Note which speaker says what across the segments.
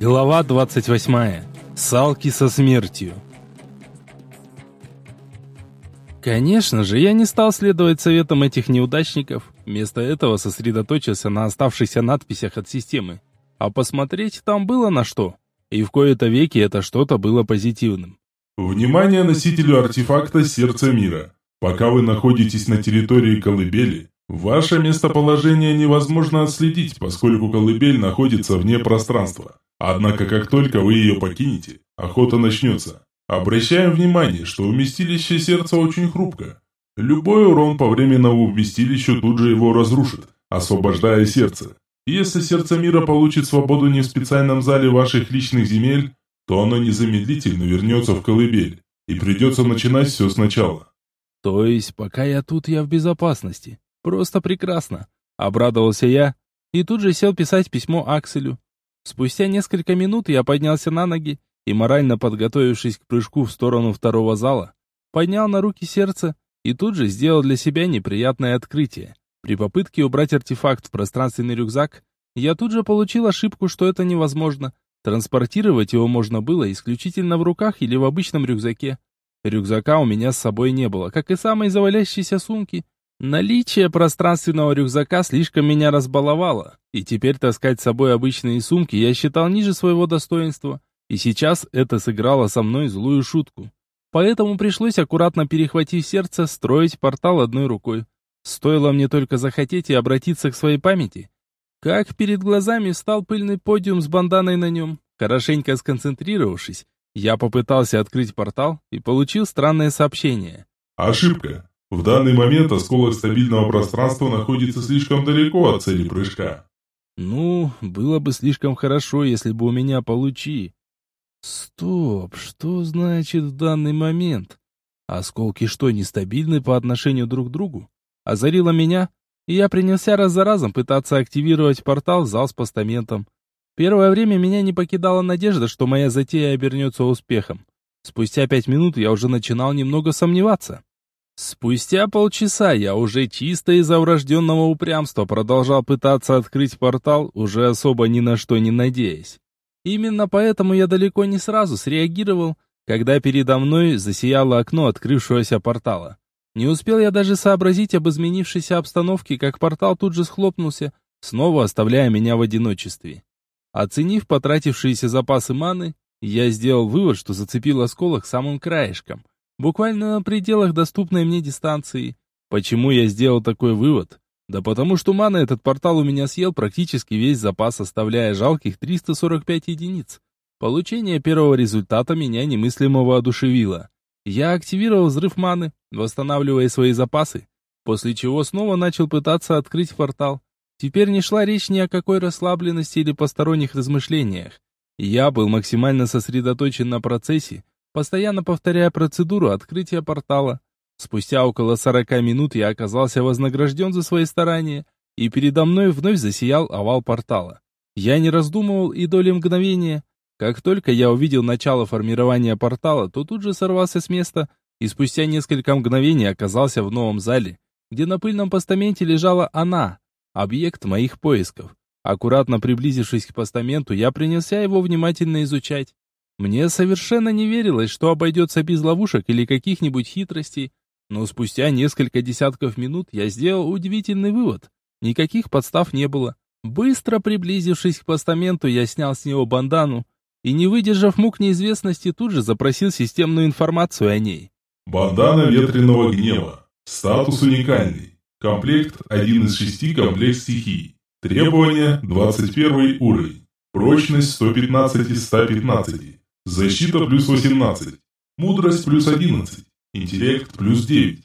Speaker 1: Глава 28. Салки со смертью. Конечно же, я не стал следовать советам этих неудачников. Вместо этого сосредоточился на оставшихся надписях от системы. А посмотреть там было на что. И в кои-то веки это что-то было позитивным.
Speaker 2: Внимание носителю артефакта «Сердце мира». Пока вы находитесь на территории колыбели, ваше местоположение невозможно отследить, поскольку колыбель находится вне пространства. Однако, как только вы ее покинете, охота начнется. Обращаем внимание, что вместилище сердца очень хрупко. Любой урон по временному вместилищу тут же его разрушит, освобождая сердце. Если сердце мира получит свободу не в специальном зале ваших личных земель, то оно незамедлительно вернется в колыбель, и придется начинать все сначала.
Speaker 1: То есть, пока я тут, я в безопасности. Просто прекрасно. Обрадовался я и тут же сел писать письмо Акселю. Спустя несколько минут я поднялся на ноги и, морально подготовившись к прыжку в сторону второго зала, поднял на руки сердце и тут же сделал для себя неприятное открытие. При попытке убрать артефакт в пространственный рюкзак, я тут же получил ошибку, что это невозможно. Транспортировать его можно было исключительно в руках или в обычном рюкзаке. Рюкзака у меня с собой не было, как и самой завалящейся сумки, Наличие пространственного рюкзака слишком меня разбаловало, и теперь таскать с собой обычные сумки я считал ниже своего достоинства, и сейчас это сыграло со мной злую шутку. Поэтому пришлось аккуратно перехватив сердце, строить портал одной рукой. Стоило мне только захотеть и обратиться к своей памяти. Как перед глазами встал пыльный подиум с банданой на нем. Хорошенько сконцентрировавшись, я попытался открыть портал и получил странное сообщение.
Speaker 2: Ошибка. В данный момент осколок стабильного пространства находится слишком далеко от цели прыжка.
Speaker 1: Ну, было бы слишком хорошо, если бы у меня получи. Стоп, что значит в данный момент? Осколки что, нестабильны по отношению друг к другу? Озарило меня, и я принялся раз за разом пытаться активировать портал в зал с постаментом. Первое время меня не покидала надежда, что моя затея обернется успехом. Спустя пять минут я уже начинал немного сомневаться. Спустя полчаса я уже чисто из-за врожденного упрямства продолжал пытаться открыть портал, уже особо ни на что не надеясь. Именно поэтому я далеко не сразу среагировал, когда передо мной засияло окно открывшегося портала. Не успел я даже сообразить об изменившейся обстановке, как портал тут же схлопнулся, снова оставляя меня в одиночестве. Оценив потратившиеся запасы маны, я сделал вывод, что зацепил осколок самым краешком буквально на пределах доступной мне дистанции. Почему я сделал такой вывод? Да потому что мана этот портал у меня съел практически весь запас, оставляя жалких 345 единиц. Получение первого результата меня немыслимо воодушевило. Я активировал взрыв маны, восстанавливая свои запасы, после чего снова начал пытаться открыть портал. Теперь не шла речь ни о какой расслабленности или посторонних размышлениях. Я был максимально сосредоточен на процессе, постоянно повторяя процедуру открытия портала. Спустя около 40 минут я оказался вознагражден за свои старания, и передо мной вновь засиял овал портала. Я не раздумывал и доли мгновения. Как только я увидел начало формирования портала, то тут же сорвался с места и спустя несколько мгновений оказался в новом зале, где на пыльном постаменте лежала она, объект моих поисков. Аккуратно приблизившись к постаменту, я принялся его внимательно изучать. Мне совершенно не верилось, что обойдется без ловушек или каких-нибудь хитростей, но спустя несколько десятков минут я сделал удивительный вывод. Никаких подстав не было. Быстро приблизившись к постаменту, я снял с него бандану и, не выдержав мук неизвестности, тут же запросил системную информацию о ней.
Speaker 2: Бандана ветреного гнева. Статус уникальный. Комплект один из шести комплект стихий. Требования 21 уровень. Прочность 115 из 115. Защита плюс 18. Мудрость плюс 11. Интеллект плюс 9.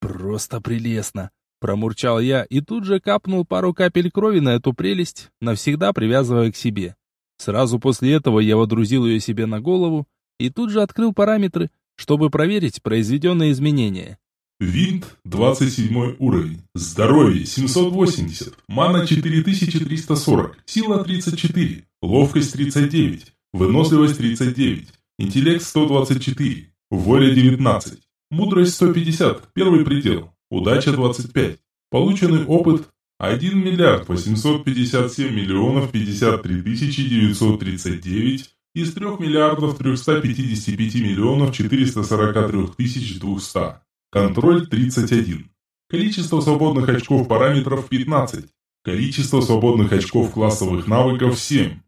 Speaker 1: Просто прелестно. Промурчал я и тут же капнул пару капель крови на эту прелесть, навсегда привязывая к себе. Сразу после этого я водрузил ее себе на голову и тут же открыл параметры, чтобы проверить произведенные изменения.
Speaker 2: Винт 27 уровень. Здоровье 780. Мана 4340. Сила 34. Ловкость 39. Выносливость 39. Интеллект 124. Воля 19. Мудрость 150. Первый предел. Удача 25. Полученный опыт 1 миллиард 857 миллионов 53 тысячи 939 из 3 миллиардов 355 миллионов 443 тысяч 200. Контроль 31. Количество свободных очков параметров 15. Количество свободных очков классовых навыков 7.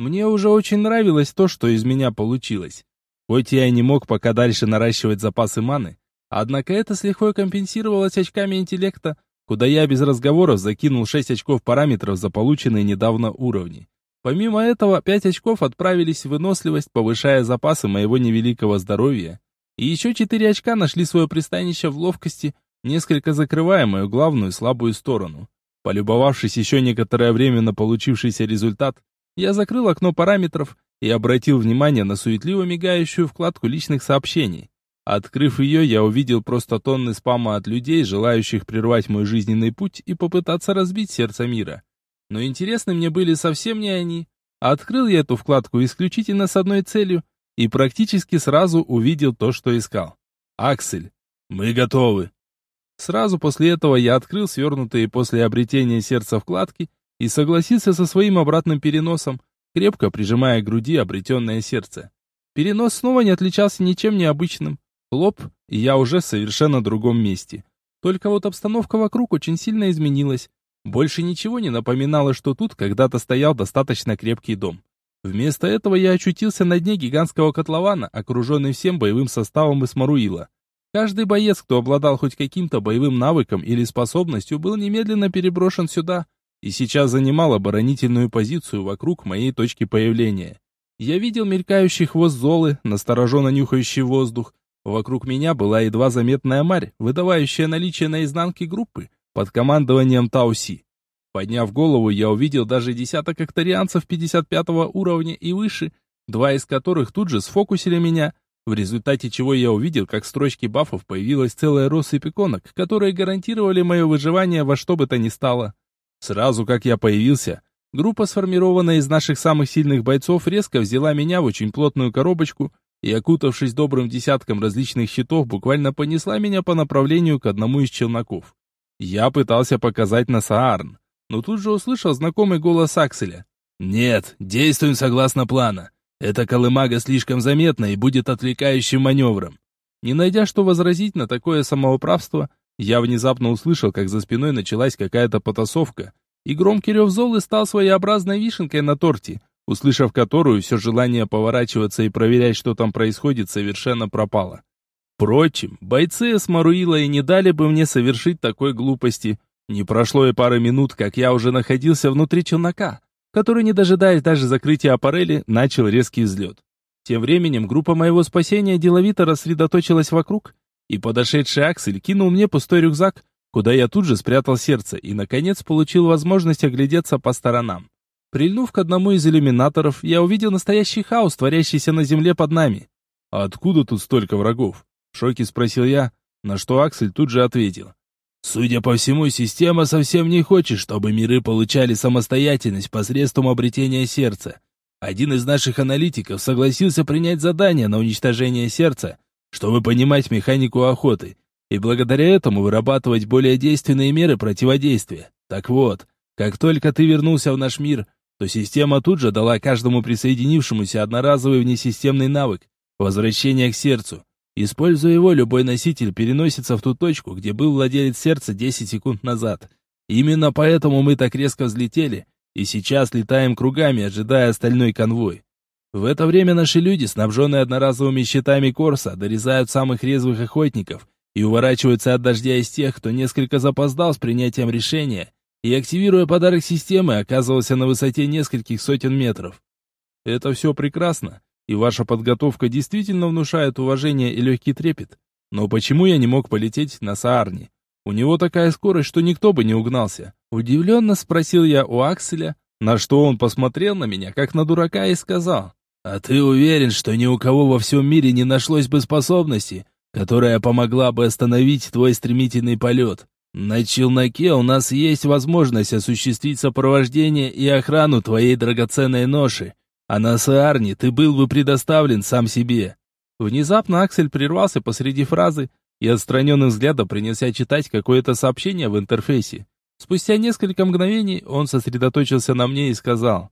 Speaker 1: Мне уже очень нравилось то, что из меня получилось. Хоть я и не мог пока дальше наращивать запасы маны, однако это с лихвой компенсировалось очками интеллекта, куда я без разговоров закинул 6 очков параметров за полученные недавно уровни. Помимо этого, 5 очков отправились в выносливость, повышая запасы моего невеликого здоровья, и еще 4 очка нашли свое пристанище в ловкости, несколько закрывая мою главную слабую сторону. Полюбовавшись еще некоторое время на получившийся результат, я закрыл окно параметров и обратил внимание на суетливо мигающую вкладку личных сообщений. Открыв ее, я увидел просто тонны спама от людей, желающих прервать мой жизненный путь и попытаться разбить сердце мира. Но интересны мне были совсем не они. Открыл я эту вкладку исключительно с одной целью и практически сразу увидел то, что искал. «Аксель, мы готовы!» Сразу после этого я открыл свернутые после обретения сердца вкладки и согласился со своим обратным переносом, крепко прижимая к груди обретенное сердце. Перенос снова не отличался ничем необычным. Хлоп, и я уже в совершенно другом месте. Только вот обстановка вокруг очень сильно изменилась. Больше ничего не напоминало, что тут когда-то стоял достаточно крепкий дом. Вместо этого я очутился на дне гигантского котлована, окруженный всем боевым составом Исмаруила. Каждый боец, кто обладал хоть каким-то боевым навыком или способностью, был немедленно переброшен сюда – и сейчас занимал оборонительную позицию вокруг моей точки появления. Я видел мелькающий хвост Золы, настороженно нюхающий воздух. Вокруг меня была едва заметная марь, выдавающая наличие на изнанке группы под командованием Тауси. Подняв голову, я увидел даже десяток акторианцев 55 уровня и выше, два из которых тут же сфокусили меня, в результате чего я увидел, как в строчке бафов появилась целая россыпь иконок, которые гарантировали мое выживание во что бы то ни стало. Сразу как я появился, группа, сформированная из наших самых сильных бойцов, резко взяла меня в очень плотную коробочку и, окутавшись добрым десятком различных щитов, буквально понесла меня по направлению к одному из челноков. Я пытался показать на Саарн, но тут же услышал знакомый голос Акселя. «Нет, действуем согласно плана. Эта колымага слишком заметна и будет отвлекающим маневром». Не найдя что возразить на такое самоуправство, я внезапно услышал, как за спиной началась какая-то потасовка, и громкий рев Золы стал своеобразной вишенкой на торте, услышав которую, все желание поворачиваться и проверять, что там происходит, совершенно пропало. Впрочем, бойцы Эсмаруила и не дали бы мне совершить такой глупости. Не прошло и пары минут, как я уже находился внутри челнока, который, не дожидаясь даже закрытия аппарели, начал резкий взлет. Тем временем группа моего спасения деловито рассредоточилась вокруг, и подошедший Аксель кинул мне пустой рюкзак, куда я тут же спрятал сердце и, наконец, получил возможность оглядеться по сторонам. Прильнув к одному из иллюминаторов, я увидел настоящий хаос, творящийся на земле под нами. «А откуда тут столько врагов?» — в шоке спросил я, на что Аксель тут же ответил. «Судя по всему, система совсем не хочет, чтобы миры получали самостоятельность посредством обретения сердца. Один из наших аналитиков согласился принять задание на уничтожение сердца, чтобы понимать механику охоты, и благодаря этому вырабатывать более действенные меры противодействия. Так вот, как только ты вернулся в наш мир, то система тут же дала каждому присоединившемуся одноразовый внесистемный навык – возвращение к сердцу. Используя его, любой носитель переносится в ту точку, где был владелец сердца 10 секунд назад. Именно поэтому мы так резко взлетели, и сейчас летаем кругами, ожидая остальной конвой. В это время наши люди, снабженные одноразовыми щитами Корса, дорезают самых резвых охотников и уворачиваются от дождя из тех, кто несколько запоздал с принятием решения и, активируя подарок системы, оказывался на высоте нескольких сотен метров. Это все прекрасно, и ваша подготовка действительно внушает уважение и легкий трепет. Но почему я не мог полететь на Саарне? У него такая скорость, что никто бы не угнался. Удивленно спросил я у Акселя, на что он посмотрел на меня, как на дурака, и сказал, а ты уверен, что ни у кого во всем мире не нашлось бы способности, которая помогла бы остановить твой стремительный полет? На челноке у нас есть возможность осуществить сопровождение и охрану твоей драгоценной ноши, а на Саарне ты был бы предоставлен сам себе». Внезапно Аксель прервался посреди фразы и отстраненным взглядом принялся читать какое-то сообщение в интерфейсе. Спустя несколько мгновений он сосредоточился на мне и сказал.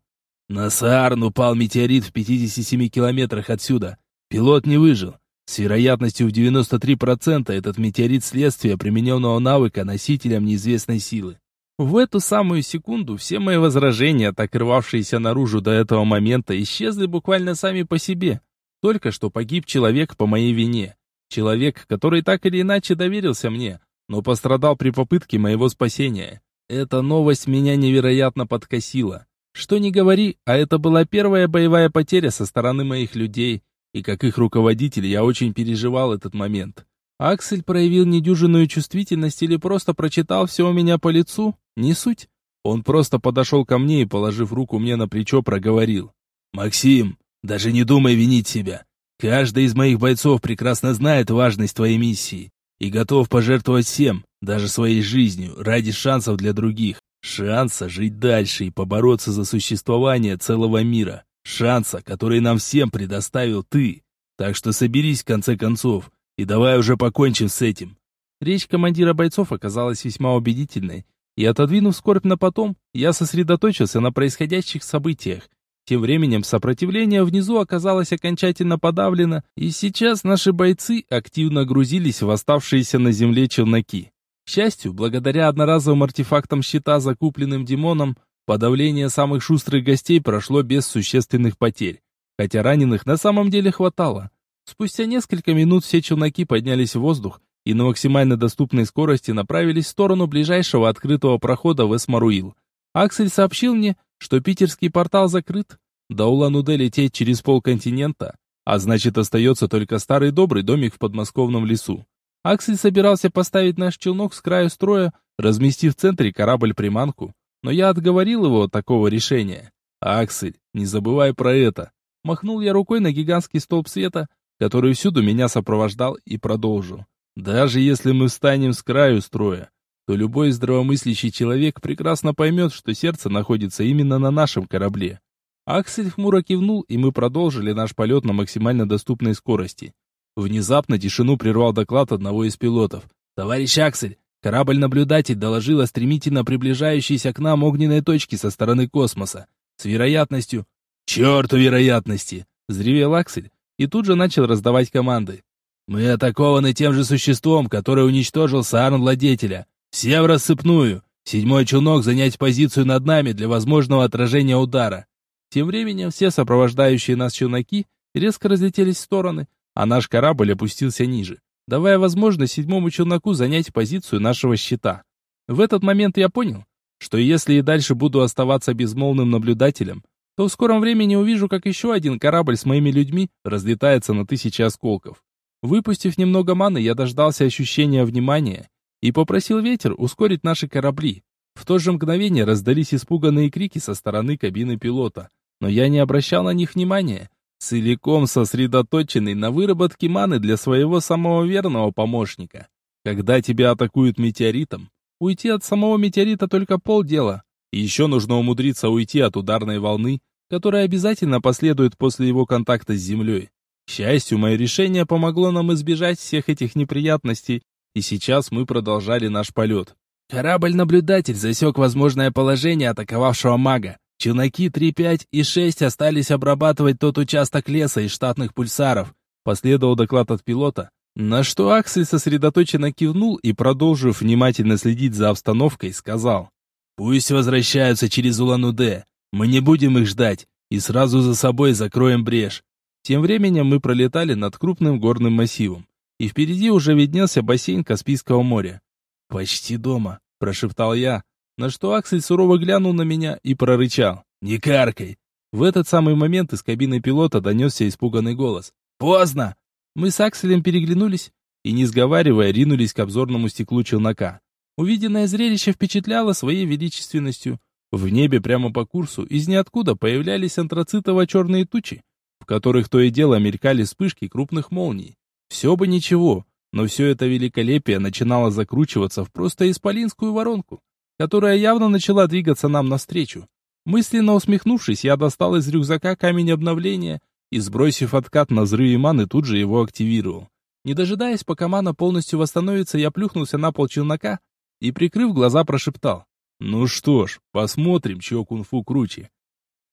Speaker 1: «На Саарн упал метеорит в 57 километрах отсюда. Пилот не выжил. С вероятностью в 93% этот метеорит следствие примененного навыка носителям неизвестной силы. В эту самую секунду все мои возражения, так рвавшиеся наружу до этого момента, исчезли буквально сами по себе. Только что погиб человек по моей вине. Человек, который так или иначе доверился мне, но пострадал при попытке моего спасения. Эта новость меня невероятно подкосила. Что ни говори, а это была первая боевая потеря со стороны моих людей, и как их руководитель я очень переживал этот момент. Аксель проявил недюжинную чувствительность или просто прочитал все у меня по лицу? Не суть. Он просто подошел ко мне и, положив руку мне на плечо, проговорил. «Максим, даже не думай винить себя. Каждый из моих бойцов прекрасно знает важность твоей миссии и готов пожертвовать всем, даже своей жизнью, ради шансов для других. Шанса жить дальше и побороться за существование целого мира. Шанса, который нам всем предоставил ты. Так что соберись в конце концов и давай уже покончим с этим. Речь командира бойцов оказалась весьма убедительной, и отодвинув скорбь на потом, я сосредоточился на происходящих событиях тем временем сопротивление внизу оказалось окончательно подавлено, и сейчас наши бойцы активно грузились в оставшиеся на земле челноки. К счастью, благодаря одноразовым артефактам щита, закупленным Димоном, подавление самых шустрых гостей прошло без существенных потерь, хотя раненых на самом деле хватало. Спустя несколько минут все челноки поднялись в воздух и на максимально доступной скорости направились в сторону ближайшего открытого прохода в Эсмаруил. Аксель сообщил мне, что питерский портал закрыт, до Улан-Удэ лететь через полконтинента, а значит остается только старый добрый домик в подмосковном лесу. Аксель собирался поставить наш челнок с краю строя, разместив в центре корабль-приманку, но я отговорил его от такого решения. «Аксель, не забывай про это!» Махнул я рукой на гигантский столб света, который всюду меня сопровождал, и продолжил. «Даже если мы встанем с краю строя, то любой здравомыслящий человек прекрасно поймет, что сердце находится именно на нашем корабле. Аксель хмуро кивнул, и мы продолжили наш полет на максимально доступной скорости. Внезапно тишину прервал доклад одного из пилотов. «Товарищ Аксель, корабль-наблюдатель доложил о стремительно приближающейся к нам огненной точке со стороны космоса. С вероятностью...» «Черту вероятности!» — взревел Аксель, и тут же начал раздавать команды. «Мы атакованы тем же существом, которое уничтожил Саарн-владетеля. Все в рассыпную. Седьмой челнок занять позицию над нами для возможного отражения удара. Тем временем все сопровождающие нас челноки резко разлетелись в стороны, а наш корабль опустился ниже, давая возможность седьмому челноку занять позицию нашего щита. В этот момент я понял, что если и дальше буду оставаться безмолвным наблюдателем, то в скором времени увижу, как еще один корабль с моими людьми разлетается на тысячи осколков. Выпустив немного маны, я дождался ощущения внимания и попросил ветер ускорить наши корабли. В то же мгновение раздались испуганные крики со стороны кабины пилота, но я не обращал на них внимания, целиком сосредоточенный на выработке маны для своего самого верного помощника. Когда тебя атакуют метеоритом, уйти от самого метеорита только полдела. еще нужно умудриться уйти от ударной волны, которая обязательно последует после его контакта с землей. К счастью, мое решение помогло нам избежать всех этих неприятностей, и сейчас мы продолжали наш полет. Корабль-наблюдатель засек возможное положение атаковавшего мага. Челноки 3-5 и 6 остались обрабатывать тот участок леса из штатных пульсаров. Последовал доклад от пилота, на что Аксель сосредоточенно кивнул и, продолжив внимательно следить за обстановкой, сказал. «Пусть возвращаются через Улан-Удэ. Мы не будем их ждать и сразу за собой закроем брешь». Тем временем мы пролетали над крупным горным массивом, и впереди уже виднелся бассейн Каспийского моря. «Почти дома», — прошептал я, на что Аксель сурово глянул на меня и прорычал. «Не каркай!» В этот самый момент из кабины пилота донесся испуганный голос. «Поздно!» Мы с Акселем переглянулись и, не сговаривая, ринулись к обзорному стеклу челнока. Увиденное зрелище впечатляло своей величественностью. В небе прямо по курсу из ниоткуда появлялись антрацитово-черные тучи, в которых то и дело мелькали вспышки крупных молний. Все бы ничего, но все это великолепие начинало закручиваться в просто исполинскую воронку которая явно начала двигаться нам навстречу. Мысленно усмехнувшись, я достал из рюкзака камень обновления и, сбросив откат на взрыве маны, тут же его активировал. Не дожидаясь, пока мана полностью восстановится, я плюхнулся на пол челнока и, прикрыв глаза, прошептал. Ну что ж, посмотрим, чего кунг-фу круче.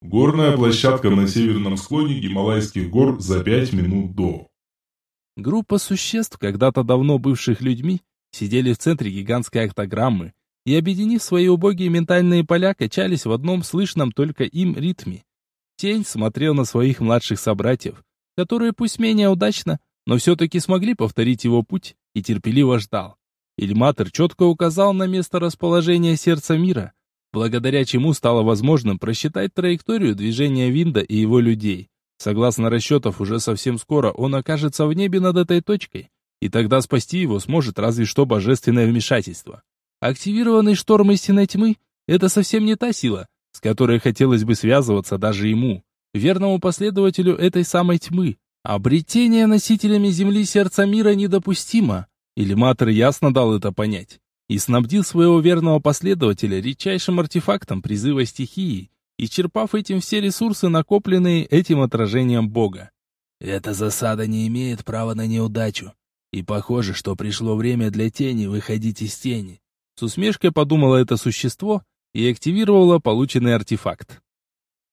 Speaker 2: Горная площадка на северном склоне Гималайских гор за пять минут до.
Speaker 1: Группа существ, когда-то давно бывших людьми, сидели в центре гигантской октограммы и, объединив свои убогие ментальные поля, качались в одном слышном только им ритме. Тень смотрел на своих младших собратьев, которые пусть менее удачно, но все-таки смогли повторить его путь, и терпеливо ждал. Ильматор четко указал на место расположения сердца мира, благодаря чему стало возможным просчитать траекторию движения Винда и его людей. Согласно расчетов, уже совсем скоро он окажется в небе над этой точкой, и тогда спасти его сможет разве что божественное вмешательство. Активированный шторм истинной тьмы — это совсем не та сила, с которой хотелось бы связываться даже ему, верному последователю этой самой тьмы. Обретение носителями Земли сердца мира недопустимо. Иллиматор ясно дал это понять и снабдил своего верного последователя редчайшим артефактом призыва стихии, и черпав этим все ресурсы, накопленные этим отражением Бога. Эта засада не имеет права на неудачу, и похоже, что пришло время для тени выходить из тени. С усмешкой подумало это существо и активировало полученный артефакт.